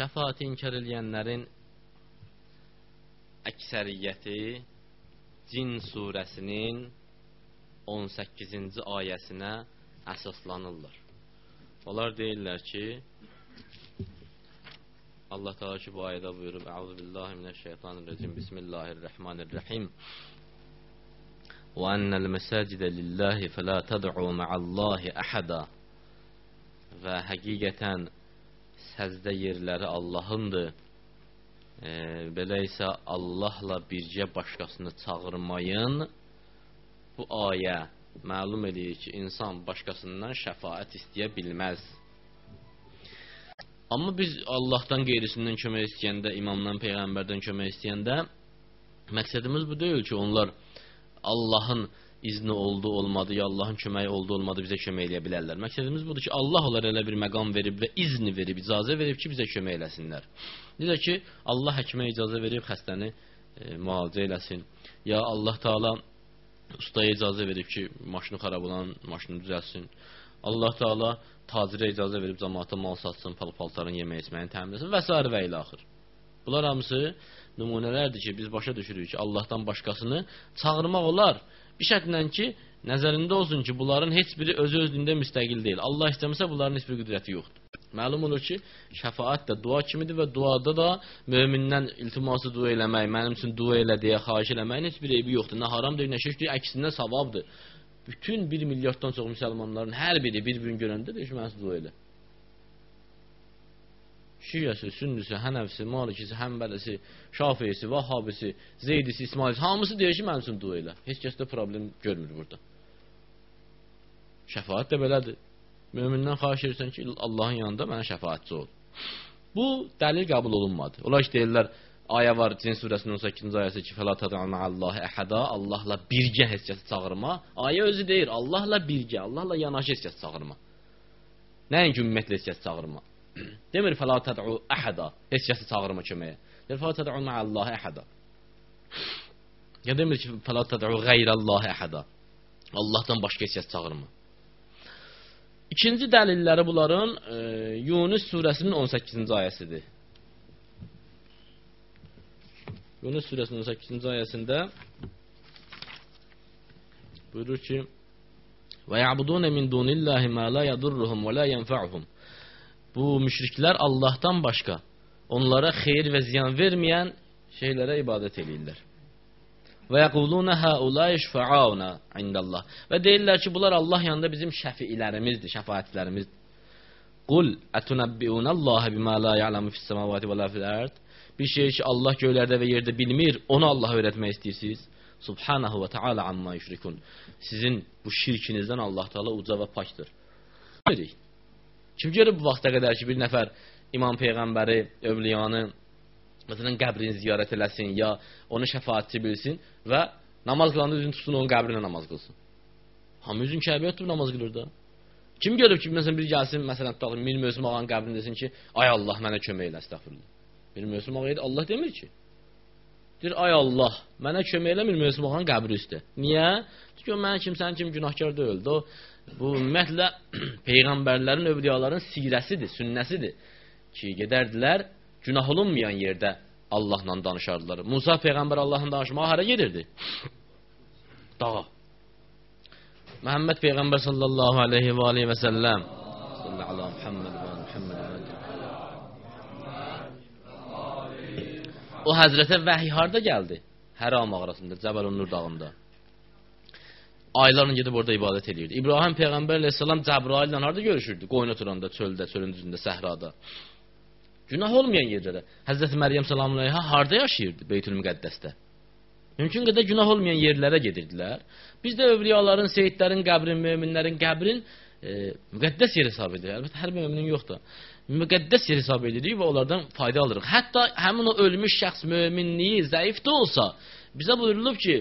Şəfaati inkar edənlərin əksəriyyəti Cin surəsinin 18-ci ayəsinə əsaslanırlar. Onlar deyirlər ki, Allah Teala ki bu ayədə buyurub: "Əuzu billahi mineşşeytanirracim. Bismillahirrahmanirrahim." "Və ennel mesacide lillahi fela tad'u ma'allahi ahada." Və həqiqətən səzdə yerləri Allahındır. E, belə isə Allahla bircə başqasını çağırmayın. Bu ayə məlum edir ki, insan başqasından şəfaət istəyə bilməz. Amma biz Allahdan qeyrisindən kömək istəyəndə, imamdan, peyğəmbərdən kömək istəyəndə məqsədimiz bu deyil ki, onlar Allahın izni oldu, olmadı, ya Allahın köməyi oldu, olmadı bizə kömək eləyə bilərlər. Məqsədimiz budur ki, Allah onlara elə bir məqam verib və izni verib, icazə verib ki, bizə kömək eləsinlər. Necə ki, Allah həkimə icazə verib xəstəni e, müalicə eləsin. Ya Allah Taala ustaya icazə verib ki, maşını xarab olan maşını düzəlsin. Allah Taala tacirə icazə verib cəmaata mal satsın, pal-paltarın yemək içməyini təmin etsin və s. və ilə axır. Bunlar hamısı nümunələrdir ki, biz başa düşürük ki, Allahdan başqasını çağırmaq olar. Bir şərtlə ki, nəzərində olsun ki, bunların heç biri özü-özlüyündə müstəqil deyil. Allah istəməsə bunların heç bir qüdrəti yoxdur. Məlum olur ki, şəfaət də dua kimidir və duada da mömindən iltiması dua eləmək, mənim üçün dua elə deyə xahiş eləməyin heç bir eybi yoxdur. Nə haram deyil, nə şirkdir, əksinə savabdır bütün bir milyarddan çox müsəlmanların hər biri bir-birini görəndə deyir ki, mənə dua elə. Şiəsi, sünnüsü, hənəfsi, malikisi, həmbəlisi, şafiyesi, vahabisi, zeydisi, ismailisi, hamısı deyir ki, mənim üçün dua elə. Heç kəs də problem görmür burada. Şəfaət də belədir. Mömindən xahiş edirsən ki, Allahın yanında mənə şəfaətçi ol. Bu dəlil qəbul olunmadı. Onlar ki, deyirlər, ayə var Cin surəsinin 18-ci ayəsi ki, fəla tad'u ma'allahi əhəda, Allahla birgə heç kəsi çağırma. Ayə özü deyir, Allahla birgə, Allahla yanaşı heç kəsi çağırma. Nəinki ümumiyyətlə heç kəsi çağırma. Demir fəla tad'u əhəda, heç kəsi çağırma köməyə. Deyir fəla tad'u ma'allahi əhəda. Ya demir ki, fəla tad'u qeyrallahi əhəda. Allahdan başqa heç kəsi çağırma. İkinci dəlilləri bunların e, Yunus surəsinin 18-ci ayəsidir. Yunus surəsinin 18-ci ayəsində buyurur ki: "Və ya'budun min dunillahi ma la yadurruhum və la yenfa'uhum." Bu müşriklər Allahdan başqa onlara xeyir və ziyan verməyən şeylərə ibadət eləyirlər. Və yəquluna haulay şəfauna indallah. Və deyirlər ki, bunlar Allah yanında bizim şəfiilərimizdir, şəfaətçilərimizdir. Qul atunabbiunallaha bima la ya'lamu fis-semawati və la fil-ard bir şey ki Allah göylərdə və yerdə bilmir, onu Allah öyrətmək istəyirsiniz. Subhanahu və Taala amma yüşrikun. Sizin bu şirkinizdən Allah Taala uca və pakdır. Dedik. Kim görüb bu vaxta qədər ki, bir nəfər İmam peyğəmbəri, övliyanı məsələn qəbrini ziyarət eləsin ya onu şəfaətçi bilsin və namaz qılanda üzünü tutsun onun qəbrinə namaz qılsın. Hamı üzün Kəbəyə tutub namaz qılır da. Kim görüb ki, məsələn bir gəlsin, məsələn tutaq Mir Mösüm ağanın qəbrini desin ki, ay Allah mənə kömək elə, estəğfurullah. Bir Mösüm ağa Allah demir ki. Deyir, ay Allah, mənə kömək elə bir Mösüm ağanın qəbri üstə. Niyə? Çünki o mənim kimsənin kimi günahkar deyildi. O, bu ümumiyyətlə peyğəmbərlərin, övliyaların sirəsidir, sünnəsidir ki, gedərdilər günah olunmayan yerdə Allahla danışardılar. Musa peyğəmbər Allahla danışmağa hara gedirdi? Dağa. Məhəmməd peyğəmbər sallallahu aleyhi və aleyhi və səlləm sallallahu aleyhi və Muhammed və Muhammed O həzrətə vəhiy harda gəldi? Həra mağarasında, Cəbəlun-Nur dağında. Aylarla gedib orada ibadət edirdi. İbrahim peyğəmbər əleyhissalam Cəbraillə harda görüşürdü? Qoyun oturanda, çöldə, çölün düzündə, səhrada. Günah olmayan yerdə. Həzrət Məryəm əleyhə harda yaşayırdı? Beytül Müqəddəsdə. Mümkün qədər günah olmayan yerlərə gedirdilər. Biz də övliyaların, seyidlərin qəbrin, möminlərin qəbrin e, müqəddəs yer hesab edirik. Əlbəttə hər möminin yoxdur müqəddəs hesab edirik və onlardan fayda alırıq. Hətta həmin o ölmüş şəxs möminliyi zəif də olsa, bizə buyurulub ki,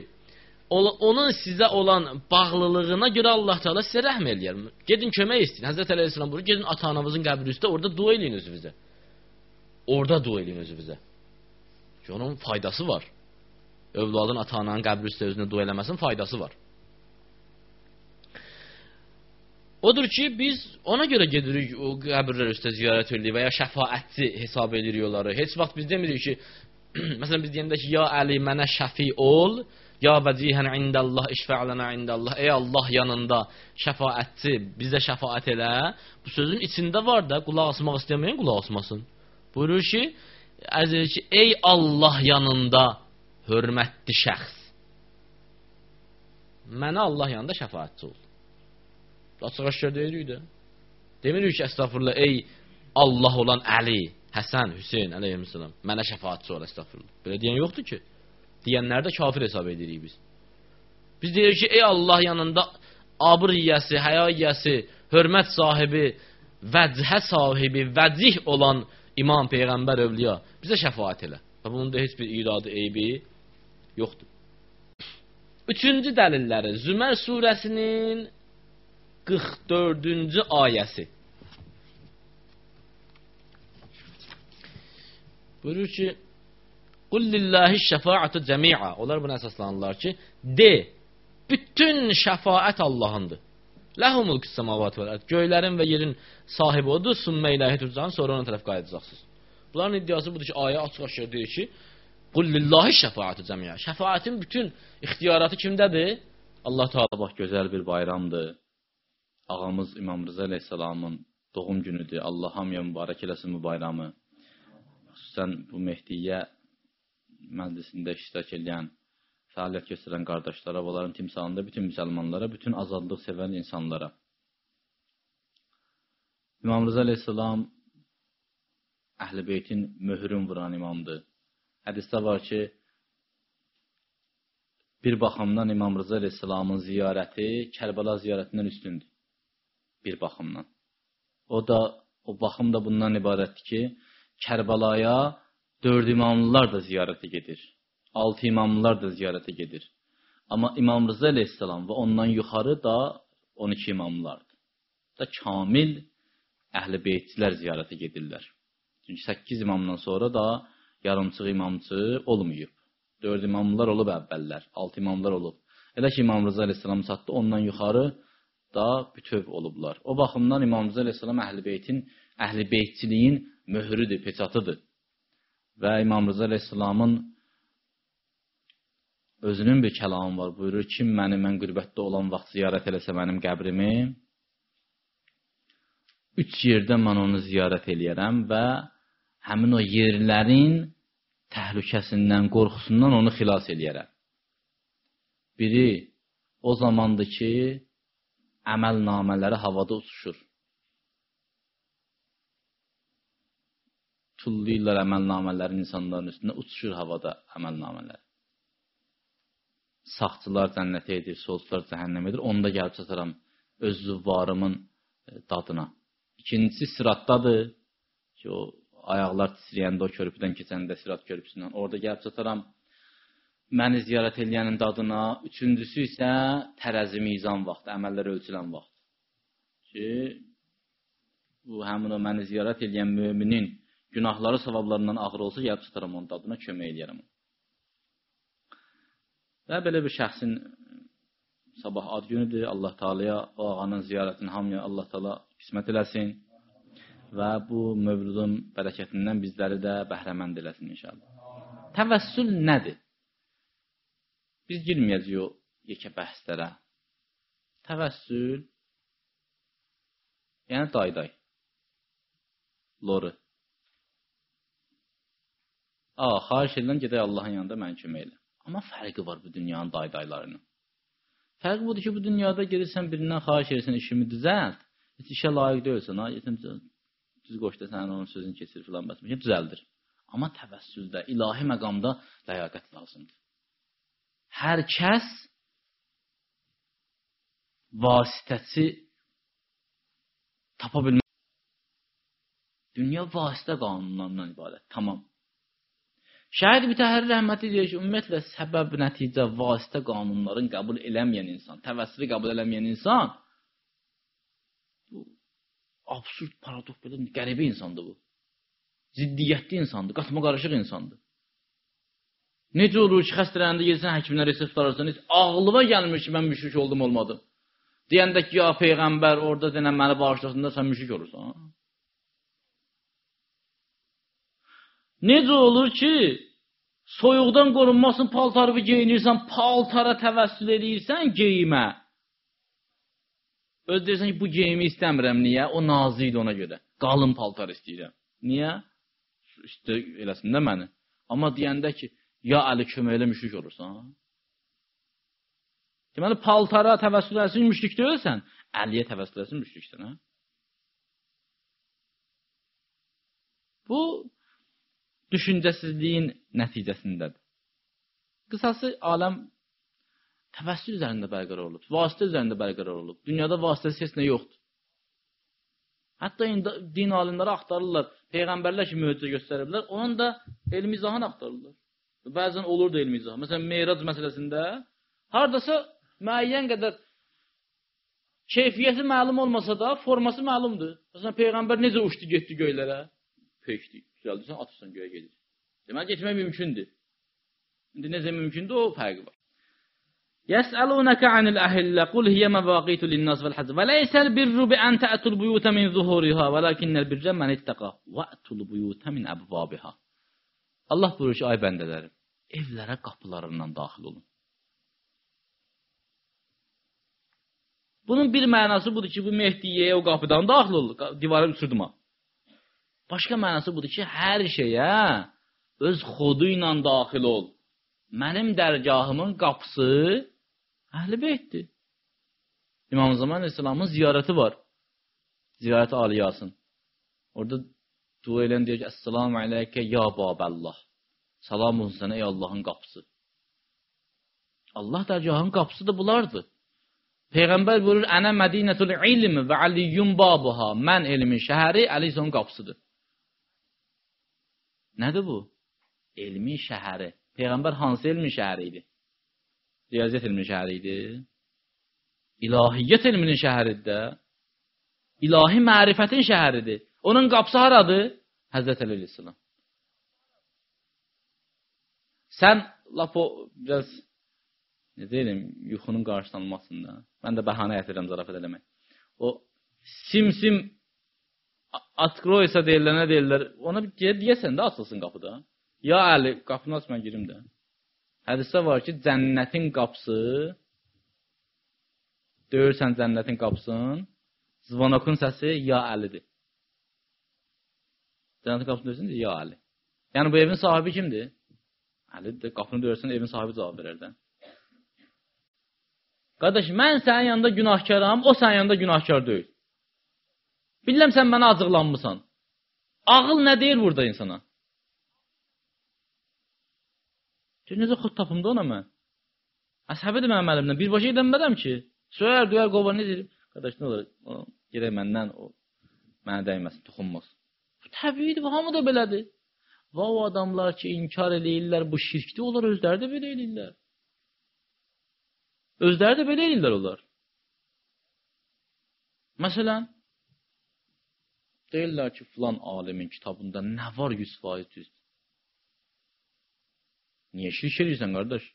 onun sizə olan bağlılığına görə Allah Teala sizə rəhm eləyər. Gedin kömək istəyin. Həzrət Əleyhisselam buyurur, gedin ata-anamızın qəbri üstə, orada dua eləyin özünüzə. Orada dua eləyin özünüzə. Ki onun faydası var. Övladın ata-ananın qəbri üstə özünə dua eləməsinin faydası var. Odur ki, biz ona görə gedirik o qəbirlər üstə ziyarət edirik və ya şəfaətçi hesab edirik onları. Heç vaxt biz demirik ki, məsələn biz deyəndə ki, ya Əli mənə şəfi ol, ya vəcihən indəllah işfə'lənə indəllah. Ey Allah yanında şəfaətçi, bizə şəfaət elə. Bu sözün içində var da, qulaq asmaq istəməyən qulaq asmasın. Buyurur ki, əzir ki, ey Allah yanında hörmətli şəxs. Mənə Allah yanında şəfaətçi ol. Açıq-aşkar deyirik də. Demirik ki, əstəğfurullah, ey Allah olan Əli, Həsən, Hüseyn əleyhissalam, mənə şəfaətçi ol, əstəğfurullah. Belə deyən yoxdur ki. Deyənləri də kafir hesab edirik biz. Biz deyirik ki, ey Allah yanında abır yiyəsi, həya yiyəsi, hörmət sahibi, vəchə sahibi, vəcih olan imam, peyğəmbər, övliya bizə şəfaət elə. Və bunun da heç bir iradı, eybi yoxdur. Üçüncü dəlilləri Zümər surəsinin 44-cü ayəsi. Buyurur ki, Qul lillahi şəfaətü cəmi'a. Onlar buna əsaslanırlar ki, de, bütün şəfaət Allahındır. Ləhu mulkus semavat və ard. Göylərin və yerin sahibi odur. Sümmə ilahi turcan, sonra ona tərəf qayıdacaqsınız. Bunların iddiası budur ki, ayə açıq-aşkar deyir ki, Qul lillahi şəfaətü cəmi'a. Şəfaətin bütün ixtiyaratı kimdədir? Allah Taala bax gözəl bir bayramdır ağamız İmam Rıza əleyhissalamın doğum günüdür. Allah hamıya mübarək eləsin bu bayramı. Xüsusən bu Mehdiyyə məclisində iştirak edən, fəaliyyət göstərən qardaşlara, onların timsalında bütün müsəlmanlara, bütün azadlıq sevən insanlara. İmam Rıza əleyhissalam Əhl-i Beytin möhrün vuran imamdır. Hədisdə var ki, bir baxımdan İmam Rıza əleyhissalamın ziyarəti Kərbəla ziyarətindən üstündür bir baxımdan. O da o baxım da bundan ibarətdir ki, Kərbalaya dörd imamlılar da ziyarətə gedir. Altı imamlılar da ziyarətə gedir. Amma İmam Rıza əleyhissalam və ondan yuxarı da 12 imamlardır. Da kamil əhl-i beytçilər ziyarətə gedirlər. Çünki 8 imamdan sonra da yarımçıq imamçı olmayıb. 4 imamlar olub əvvəllər, 6 imamlar olub. Elə ki İmam Rıza əleyhissalam çatdı, ondan yuxarı da bütöv olublar. O baxımdan İmam Rəza əleyhissalam əhl-i-beytin, əhl-i-beytçiliyin möhrüdür, peçatıdır. Və İmam Rəza əleyhissalamın özünün bir kəlamı var. Buyurur, kim məni mən qürbətdə olan vaxt ziyarət eləsə mənim qəbrimi, üç yerdə mən onu ziyarət eləyərəm və həmin o yerlərin təhlükəsindən, qorxusundan onu xilas eləyərəm. Biri o zamandır ki, əməl namələri havada uçuşur. Tullayırlar əməl namələri insanların üstündə, uçuşur havada əməl namələri. Sağçılar cənnətə edir, solçular cəhənnəm edir. Onda gəlib çataram öz züvvarımın e, dadına. İkincisi siratdadır ki, o ayaqlar titrəyəndə o körpüdən keçəndə sirat körpüsündən. Orada gəlib çataram məni ziyarət eləyənin dadına, üçüncüsü isə tərəzi mizan vaxtı, əməllər ölçülən vaxt. Ki, bu həmin o məni ziyarət eləyən müminin günahları savablarından ağır olsa, gəlib çıtaram onun dadına, kömək eləyərəm. Və belə bir şəxsin sabah ad günüdür. Allah Taala'ya o ağanın ziyarətini hamıya Allah Taala qismət eləsin və bu mövludun bərəkətindən bizləri də bəhrəmənd eləsin inşallah. Təvəssül nədir? Biz girməyəcəyik o yekə bəhslərə. Təvəssül, yəni dayday, loru. A, xahiş edirəm, gedək Allahın yanında mən kömək elə. Amma fərqi var bu dünyanın daydaylarının. Fərqi budur ki, bu dünyada gedirsən birindən xahiş edirsən işimi düzəlt, heç işə layiq deyilsən, ha, yetim düz qoşda sənin onun sözünü keçir filan bəs, düzəldir. Amma təvəssüldə, ilahi məqamda ləyaqət lazımdır hər kəs vasitəçi tapa bilməz. Dünya vasitə qanunlarından ibarət. Tamam. Şəhid Mütəhərrir rəhməti deyir ki, ümumiyyətlə səbəb, nəticə, vasitə qanunların qəbul eləməyən insan, təvəssülü qəbul eləməyən insan bu absurd, paradoks belə qəribə insandır bu. Ziddiyyətli insandır, qatma qarışıq insandır. Necə olur ki, xəstələnəndə gelsən həkimlə resept tutarsan, heç ağlıma gəlmir ki, mən müşrik oldum, olmadım. Deyəndə ki, ya peyğəmbər orada denən məni bağışlasın da sən müşrik olursan. Necə olur ki, soyuqdan qorunmasın paltarı geyinirsən, paltara təvəssül edirsən geyimə. Öz deyirsən ki, bu geyimi istəmirəm. Niyə? O nazi idi ona görə. Qalın paltar istəyirəm. Niyə? İşte eləsin də məni. Amma deyəndə ki, ya Əli köməklə müşrik olursan. Deməli, paltara təvəssül etsin müşrik deyilsən, Əliyə təvəssül etsin müşriksən, hə? Bu düşüncəsizliyin nəticəsindədir. Qısası aləm təvəssül üzərində bərqərar olub, vasitə üzərində bərqərar olub. Dünyada vasitəsiz heç nə yoxdur. Hətta indi din alimləri axtarırlar, peyğəmbərlər ki, möcüzə göstəriblər, onun da elmi izahını axtarırlar. Bəzən olur da elmi izah. Məsələn, Meyrac məsələsində hardasa müəyyən qədər keyfiyyəti məlum olmasa da, forması məlumdur. Məsələn, peyğəmbər necə uçdu, getdi göylərə? Peyxdi. Düzəldirsən, atırsan göyə gedir. Deməli, getmək mümkündür. İndi necə mümkündür, o fərqi var. يسألونك عن الأهلة قل هي مواقيت للناس والحج وليس البر بأن تأتوا البيوت من ظهورها ولكن البر من اتقى وأتوا البيوت من أبوابها Allah buyurur ki, ay bəndələrim, evlərə qapılarından daxil olun. Bunun bir mənası budur ki, bu Mehdiyyəyə o qapıdan daxil olur, divara uçurduma. Başqa mənası budur ki, hər şeyə öz xodu ilə daxil ol. Mənim dərgahımın qapısı Əhl-i Beytdir. İmam Zaman İslamın ziyarəti var. Ziyarət aliyasın. Orada dua edən deyir ki, Əssalamu aleykə ya Baballah. Salam olsun sənə ey Allahın qapısı. Allah dərgahının qapısı da bulardır. Peyğəmbər buyurur, Ənə Mədinətul ilm və aliyyun babuha. Mən elmin şəhəri, Əli isə onun qapısıdır. Nədir bu? Elmin şəhəri. Peyğəmbər hansı elmin şəhəri idi? Riyaziyyat elminin şəhəri idi. İlahiyyat elminin şəhəridir də. İlahi mərifətin şəhəridir. Onun qapısı haradır? Həzrət Əli əleyhissalam. Sən lap o biraz ne deyim, yuxunun qarşılanmasında. Mən də bəhanə gətirirəm zarafat eləmək. O sim-sim atkroysa deyirlər, nə deyirlər? Ona bir deyəsən də açılsın qapıda. Ya Əli, qapını aç mən girim də. Hədisdə var ki, cənnətin qapısı döyürsən cənnətin qapısını, zvanokun səsi ya Əlidir. Cənnətin qapısını döyürsən, ya Əli. Yəni bu evin sahibi kimdir? Əlidir. Qapını döyürsən, evin sahibi cavab verər də. Qardaş, mən sənin yanında günahkaram, o sənin yanında günahkar deyil. Bilirəm sən mənə acıqlanmısan. Ağıl nə deyir burada insana? Ki, necə xod tapımda ona mən? Əsəbidir mənim əlimdən. Birbaşa edənmədəm ki. Söyər, duyar, qovar, ne deyir? Qardaş, nə olur? O, gedək məndən, o, mənə dəyməsin, toxunmasın. Təbiidir, hamı da belədir. Və o adamlar ki, inkar eləyirlər, bu şirkdir, onlar özləri də belə eləyirlər. Özləri də belə eləyirlər onlar. Məsələn, deyirlər ki, filan alimin kitabında nə var 100% düzdür? Niyə şirk edirsən, qardaş?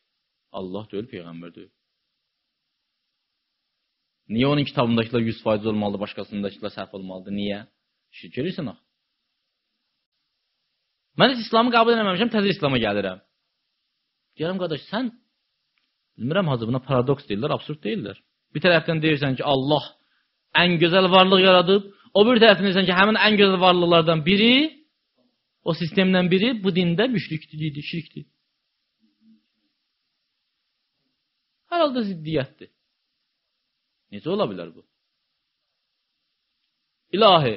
Allah deyil, Peyğəmbər deyil. Niyə onun kitabındakılar 100% olmalıdır, başqasındakılar səhv olmalıdır? Niyə? Şirk edirsən axı. Mən heç İslamı qəbul eləməmişəm, təzə İslama gəlirəm. Deyirəm, qardaş, sən bilmirəm, hacı buna paradoks deyirlər, absurd deyirlər. Bir tərəfdən deyirsən ki, Allah ən gözəl varlıq yaradıb, o bir tərəfdən deyirsən ki, həmin ən gözəl varlıqlardan biri, o sistemdən biri bu dində müşrikdir, şirkdir. Hər halda ziddiyyətdir. Necə ola bilər bu? İlahi,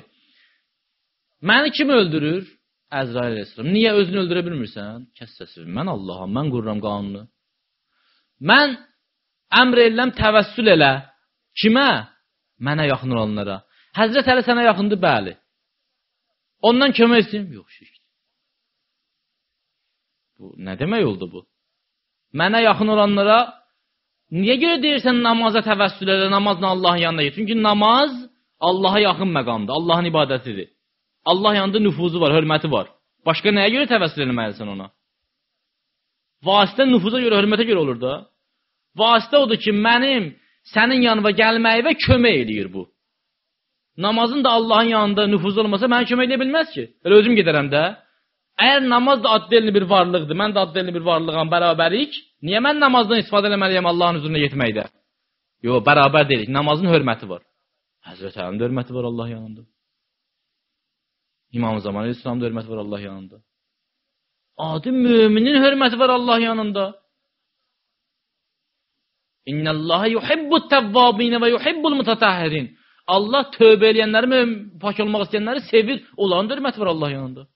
məni kim öldürür? Əzrail əleyhissalam. Niyə özünü öldürə bilmirsən? Kəs səsini. Mən Allaham, mən qururam qanunu. Mən əmr edirəm təvəssül elə. Kimə? Mənə yaxın olanlara. Həzrət Əli sənə yaxındır, bəli. Ondan kömək istəyim? Yox, şirk. Bu nə demək oldu bu? Mənə yaxın olanlara Niyə görə deyirsən namaza təvəssül elə, namazla Allahın yanına get? Çünki namaz Allaha yaxın məqamdır, Allahın ibadətidir. Allah yanında nüfuzu var, hörməti var. Başqa nəyə görə təvəssül etməlisən ona? Vasitə nüfuza görə, hörmətə görə olur da. Vasitə odur ki, mənim sənin yanına gəlməyivə kömək eləyir bu. Namazın da Allahın yanında nüfuz olmasa mənə kömək edə bilməz ki. Elə özüm gedərəm də. Əgər namaz da addelli bir varlıqdır, mən də addelli bir varlığam, bərabərik, niyə mən namazdan istifadə etməliyəm Allahın huzuruna getməkdə? Yox, bərabər deyilik. Namazın hörməti var. Həzrət Əlinin hörməti var Allah yanında. İmam Zaman Əleyhisselamın hörməti var Allah yanında. Adi müminin hörməti var Allah yanında. İnnallaha yuhibbut tevvabin və yuhibbul mutatahhirin. Allah tövbə edənləri, pak olmaq istəyənləri sevir. Onların hörməti var Allah yanında.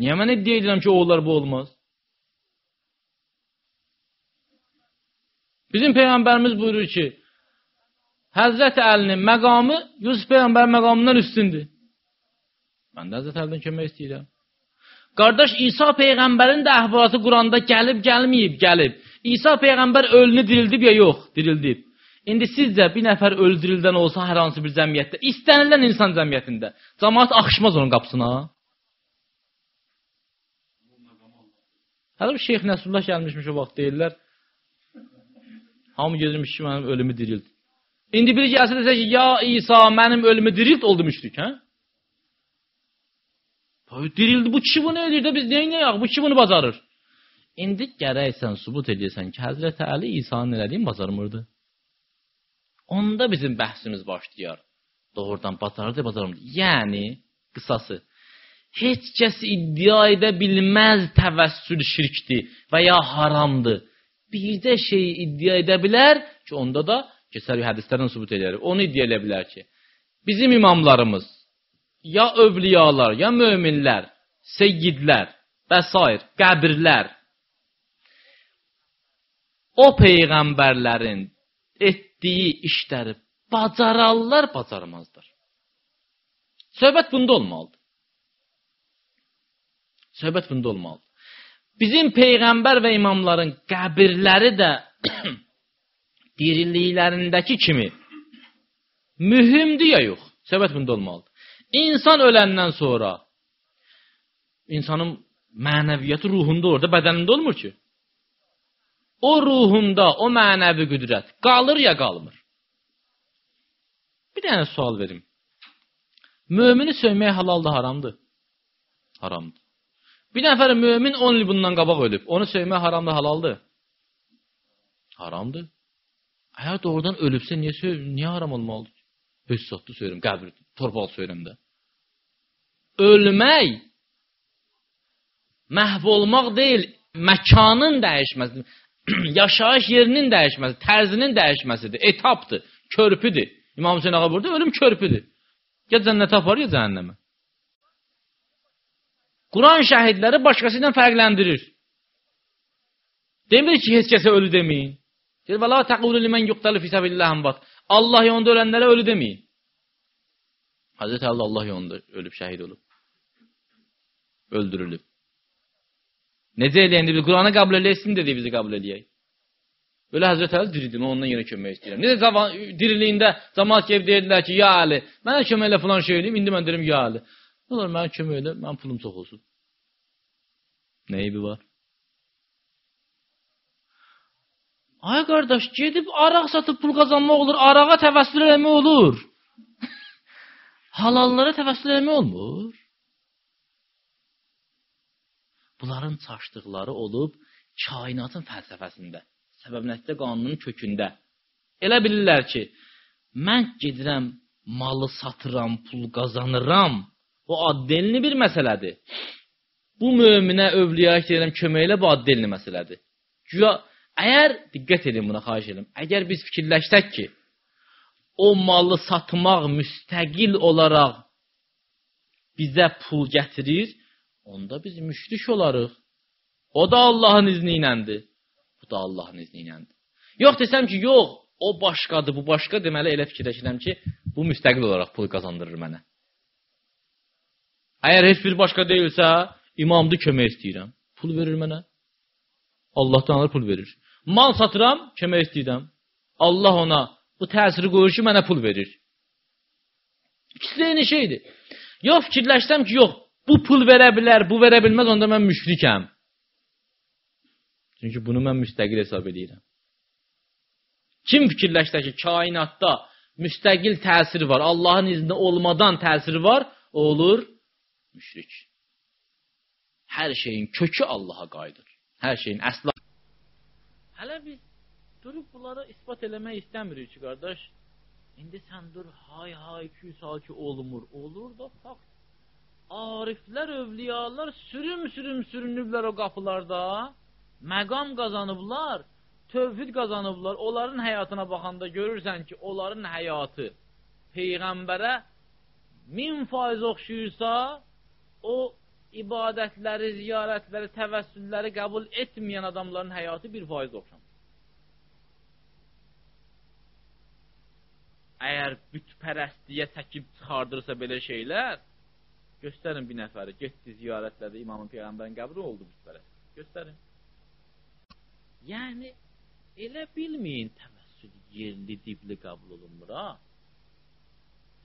Niyə mən iddia edirəm ki, oğullar bu olmaz? Bizim Peyğəmbərimiz buyurur ki, Həzrət Əlinin məqamı Yusuf Peyğəmbər məqamından üstündür. Mən də Həzrət Əlidən kömək istəyirəm. Qardaş İsa Peyğəmbərin də əhvalatı Quranda gəlib, gəlməyib, gəlib. İsa Peyğəmbər ölünü dirildib ya yox, dirildib. İndi sizcə bir nəfər öldürüldən olsa hər hansı bir cəmiyyətdə, istənilən insan cəmiyyətində, cəmaət axışmaz onun qapısına. Hələ bir Şeyx Nəsrullah gəlmişmiş o vaxt deyirlər. Hamı gelirmiş ki, mənim ölümü dirild. İndi biri gəlsə desə ki, ya İsa mənim ölümü dirild oldu müşrik, hə? Dirildi, bu kişi bunu edir də biz neynəyək? Bu kişi bunu bacarır. İndi gərək sən subut edəsən ki, Həzrət Əli İsa'nın elədiyini bacarmırdı. Onda bizim bəhsimiz başlayar. Doğrudan bacarırdı, bacarmırdı. Yəni, qısası, heç kəs iddia edə bilməz təvəssül şirkdir və ya haramdır bircə şeyi iddia edə bilər ki, onda da keçər hədislərdən sübut edər. Onu iddia edə bilər ki, bizim imamlarımız ya övliyalar, ya möminlər, seyyidlər və s. qəbirlər o peyğəmbərlərin etdiyi işləri bacararlar, bacarmazlar. Söhbət bunda olmalıdır. Söhbət bunda olmalıdır. Bizim peyğəmbər və imamların qəbirləri də diriliklərindəki kimi mühümdür ya yox? Söhbət bunda olmalıdır. İnsan öləndən sonra insanın mənəviyyəti ruhunda orada, bədənində olmur ki. O ruhunda, o mənəvi qüdrət qalır ya qalmır. Bir dənə sual verim. Mömini söymək halaldır, haramdır? Haramdır. Bir nəfər mömin 10 il bundan qabaq ölüb. Onu söymək haramdır, halaldır? Haramdır. Əgər doğrudan ölübsə, niyə niyə haram olmalıdır? Öz satdı söyürəm, qəbir, torpaq söyürəm də. Ölmək məhv olmaq deyil, məkanın dəyişməsidir. yaşayış yerinin dəyişməsi, tərzinin dəyişməsidir, etapdır, körpüdür. İmam Hüseyin ağa burada ölüm körpüdür. Ya cənnətə apar, ya cəhənnəmə. Quran şəhidləri başqası ilə fərqləndirir. Demir ki, heç kəsə ölü deməyin. Deyir, və la təqulu limən yuqtalı fi səbilləh əmvat. Allah yolunda ölənlərə ölü deməyin. Hazreti Allah Allah yolunda ölüb, şəhid olub. Öldürülüb. Necə eləyən dedi, Quranı qəbul eləyəsin dedi, bizi qəbul eləyək. Belə Həzrət Əli diridir, mən ondan yenə kömək istəyirəm. Necə zaman, diriliyində cəmaat gəlib deyirlər ki, ya Əli, mənə kömək elə filan şey eləyim, indi mən deyirəm, ya Əli. Nə olur, mənə kömək elə, mənim pulum çox olsun. Nə eybi var? Ay qardaş, gedib araq satıb pul qazanmaq olur, arağa təvəssül eləmək olur. Halallara təvəssül eləmək olmur. Bunların çaşdıqları olub kainatın fəlsəfəsində, səbəb nəticə qanunun kökündə. Elə bilirlər ki, mən gedirəm, malı satıram, pul qazanıram. Bu addelini bir məsələdir. Bu möminə övliya deyirəm, köməklə bu addelini məsələdir. Güya əgər diqqət edin buna xahiş edirəm. Əgər biz fikirləşsək ki, o malı satmaq müstəqil olaraq bizə pul gətirir, onda biz müşrik olarıq. O da Allahın izni iləndir. Bu da Allahın izni iləndir. Yox desəm ki, yox, o başqadır, bu başqa deməli elə fikirləşirəm ki, bu müstəqil olaraq pul qazandırır mənə. Əgər heç bir başqa deyilsə, imamdı kömək istəyirəm. Pul verir mənə. Allahdan alır pul verir. Mal satıram, kömək istəyirəm. Allah ona bu təsiri qoyur ki, mənə pul verir. İkisi eyni şeydir. Yox fikirləşsəm ki, yox, bu pul verə bilər, bu verə bilməz, onda mən müşrikəm. Çünki bunu mən müstəqil hesab edirəm. Kim fikirləşsə ki, kainatda müstəqil təsir var, Allahın izni olmadan təsir var, o olur müşrik. Hər şeyin kökü Allaha qayıdır. Hər şeyin əsli. Hələ biz durub bunları isbat eləmək istəmirik ki, qardaş. İndi sən dur, hay hay, küy sal ki, olmur. Olur da fakt. Ariflər, övliyalar sürüm-sürüm sürünüblər o qapılarda. Məqam qazanıblar, tövhid qazanıblar. Onların həyatına baxanda görürsən ki, onların həyatı Peyğəmbərə min faiz oxşuyursa, o ibadətləri, ziyarətləri, təvəssülləri qəbul etməyən adamların həyatı bir faiz oxşamır. Əgər bütpərəstliyə çəkib çıxardırsa belə şeylər, göstərin bir nəfəri, getdi ziyarətlədi İmamın Peyğəmbərin qəbri oldu bütpərəst. Göstərin. Yəni, elə bilməyin təvəssül yerli, dibli qəbul olunmur, ha?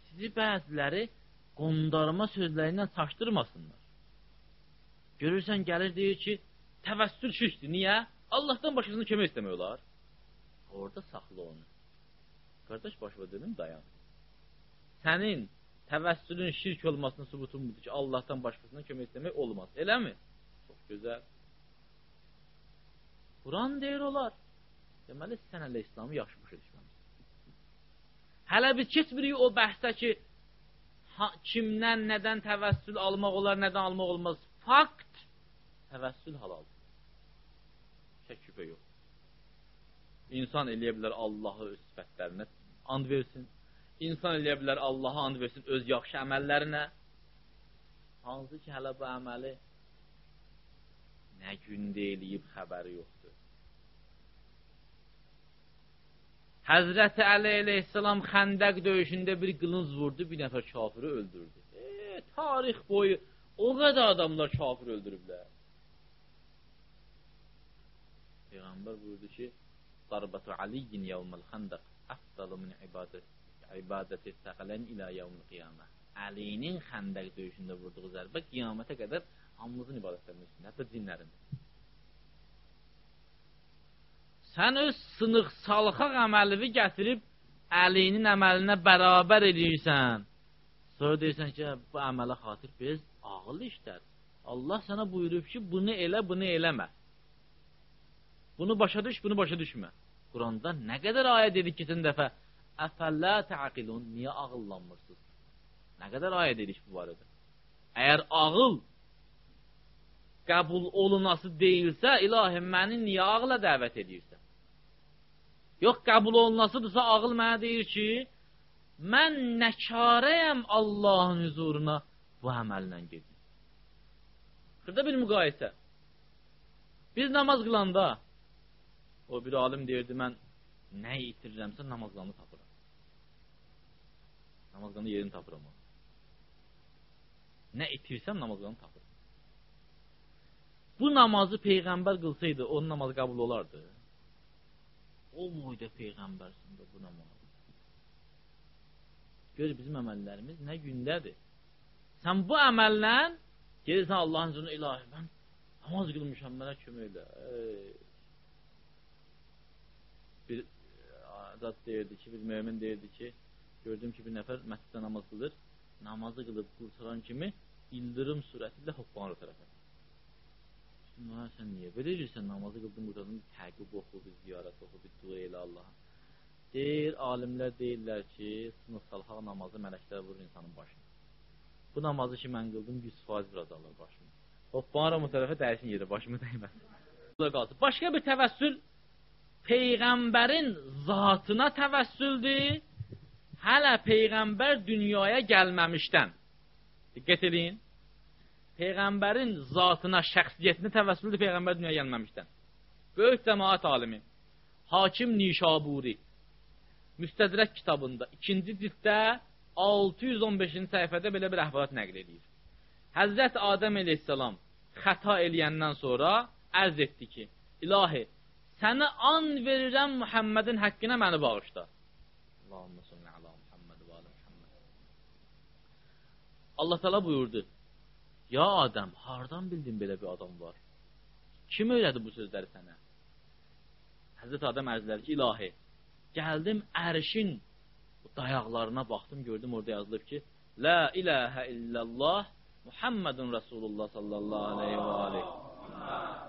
Sizi bəziləri qondarma sözlərindən çaşdırmasınlar. Görürsən, gəlir deyir ki, təvəssül şirkdir. Niyə? Allahdan başqasını kömək istəmək olar. Orada saxla onu. Qardaş başıma dedim, dayan. Sənin təvəssülün şirk olmasının sübutu budur ki, Allahdan başqasına kömək istəmək olmaz. Eləmi? Çox gözəl. Quran deyir olar. Deməli, sən hələ İslamı yaxşı başa düşməmisən. Hələ biz keçmirik o bəhsə ki, ha, kimdən, nədən təvəssül almaq olar, nədən almaq olmaz. Fakt, təvəssül halaldır. Şək şübhə yox. İnsan eləyə bilər Allahı öz sifətlərinə and versin. İnsan eləyə bilər Allaha and versin öz yaxşı əməllərinə. Hansı ki, hələ bu əməli nə gündə eləyib xəbəri yoxdur. Həzrəti Əli əleyhissalam xəndəq döyüşündə bir qılınc vurdu, bir nəfər kafiri öldürdü. E, tarix boyu o qədər adamlar kafir öldürüblər. Peyğəmbər buyurdu ki, Darbatu Aliyin yevmel xəndəq əfdalı min ibadət ibadəti təqələn ilə yevmil qiyamə. Əlinin xəndəq döyüşündə vurduğu zərbə qiyamətə qədər hamımızın ibadətlərinin üstündə, hətta cinlərin. Sən öz sınıq salxaq əməlini gətirib əlinin əməlinə bərabər edirsən. Sonra deyirsən ki, bu əmələ xatir biz ağıl işlər. Allah sənə buyurub ki, bunu elə, bunu eləmə. Bunu başa düş, bunu başa düşmə. Quranda nə qədər ayə dedik keçən dəfə? Əfəllə təqilun, niyə ağıllanmırsınız? Nə qədər ayə dedik bu barədə? Əgər ağıl qəbul olunası deyilsə, ilahi məni niyə ağla dəvət edirsən? Yox, qəbul olunasıdırsa, ağıl mənə deyir ki, mən nəkarəyəm Allahın huzuruna bu əməllə gedim. Xırda bir müqayisə. Biz namaz qılanda, o bir alim deyirdi, mən nə itirirəmsə namaz qılanı tapıram. Namaz qılanı yerini tapıram. Nə itirsəm namaz qılanı tapıram. Bu namazı Peyğəmbər qılsaydı, onun namazı qəbul olardı. O muydu Peyğəmbərsində bu namaz? Gör bizim əməllərimiz nə gündədir. Sən bu əməllə gelirsən Allahın üzrünə ilahi, mən namaz qılmışam, mənə kömək elə. Ey. Bir zat deyirdi ki, bir mümin deyirdi ki, gördüm ki, bir nəfər məsciddə namaz qılır, namazı qılıb qurtaran kimi ildırım sürəti hoppanır o tərəfə. Mən sən niyə belə edirsən? Namazı qıldın, qurtardın, təqib oxu, bir ziyarət oxu, bir dua elə Allaha. Deyir, alimlər deyirlər ki, sınıq salxaq namazı mələklər vurur insanın başına. Bu namazı ki, mən qıldım, 100% biraz alır başımı. Hoppanıram o tərəfə dəyişin yerə, başımı dəyməsin. Başqa bir təvəssül Peyğəmbərin zatına təvəssüldür. Hələ Peyğəmbər dünyaya gəlməmişdən. Diqqət edin. Peyğəmbərin zatına, şəxsiyyətinə təvəssüldür Peyğəmbər dünyaya gəlməmişdən. Böyük cəmaat alimi Hakim Nişaburi Müstədrək kitabında ikinci cilddə 615-ci səhifədə belə bir əhvalat nəql edir. Həzrət Adəm əleyhissalam xəta eləyəndən sonra ərz etdi ki, İlahi, sənə an verirəm Muhammedin həqqinə məni bağışla. Allahumma salli ala Muhammed və ala Muhammed. Allah təala buyurdu: Ya Adəm, hardan bildin belə bir adam var? Kim öyrədi bu sözləri sənə? Həzrət Adəm ərzlədi ki, ilahi, Gəldim ərşin dayaqlarına baxdım, gördüm orada yazılıb ki, La ilahə illallah Muhammedun Rasulullah sallallahu aleyhi və aleyhi.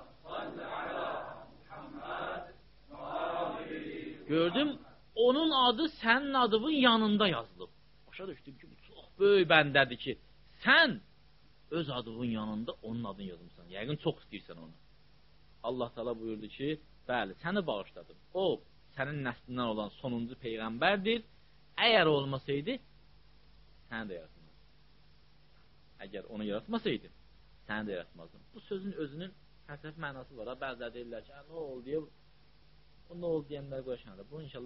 Gördüm, onun adı sənin adının yanında yazılıb. Başa düşdüm ki, bu çox böyük bəndədir ki, sən öz adının yanında onun adını yazmısan. Yəqin çox istəyirsən onu. Allah Taala buyurdu ki, bəli, səni bağışladım. O sənin nəslindən olan sonuncu peyğəmbərdir. Əgər olmasaydı, səni də yaratmazdım. Əgər onu yaratmasaydı, səni də yaratmazdım. Bu sözün özünün fəlsəfi mənası var. Bəziləri deyirlər ki, nə oldu deyə, bu nə oldu deyənlər qoyuşanlar. Bu inşallah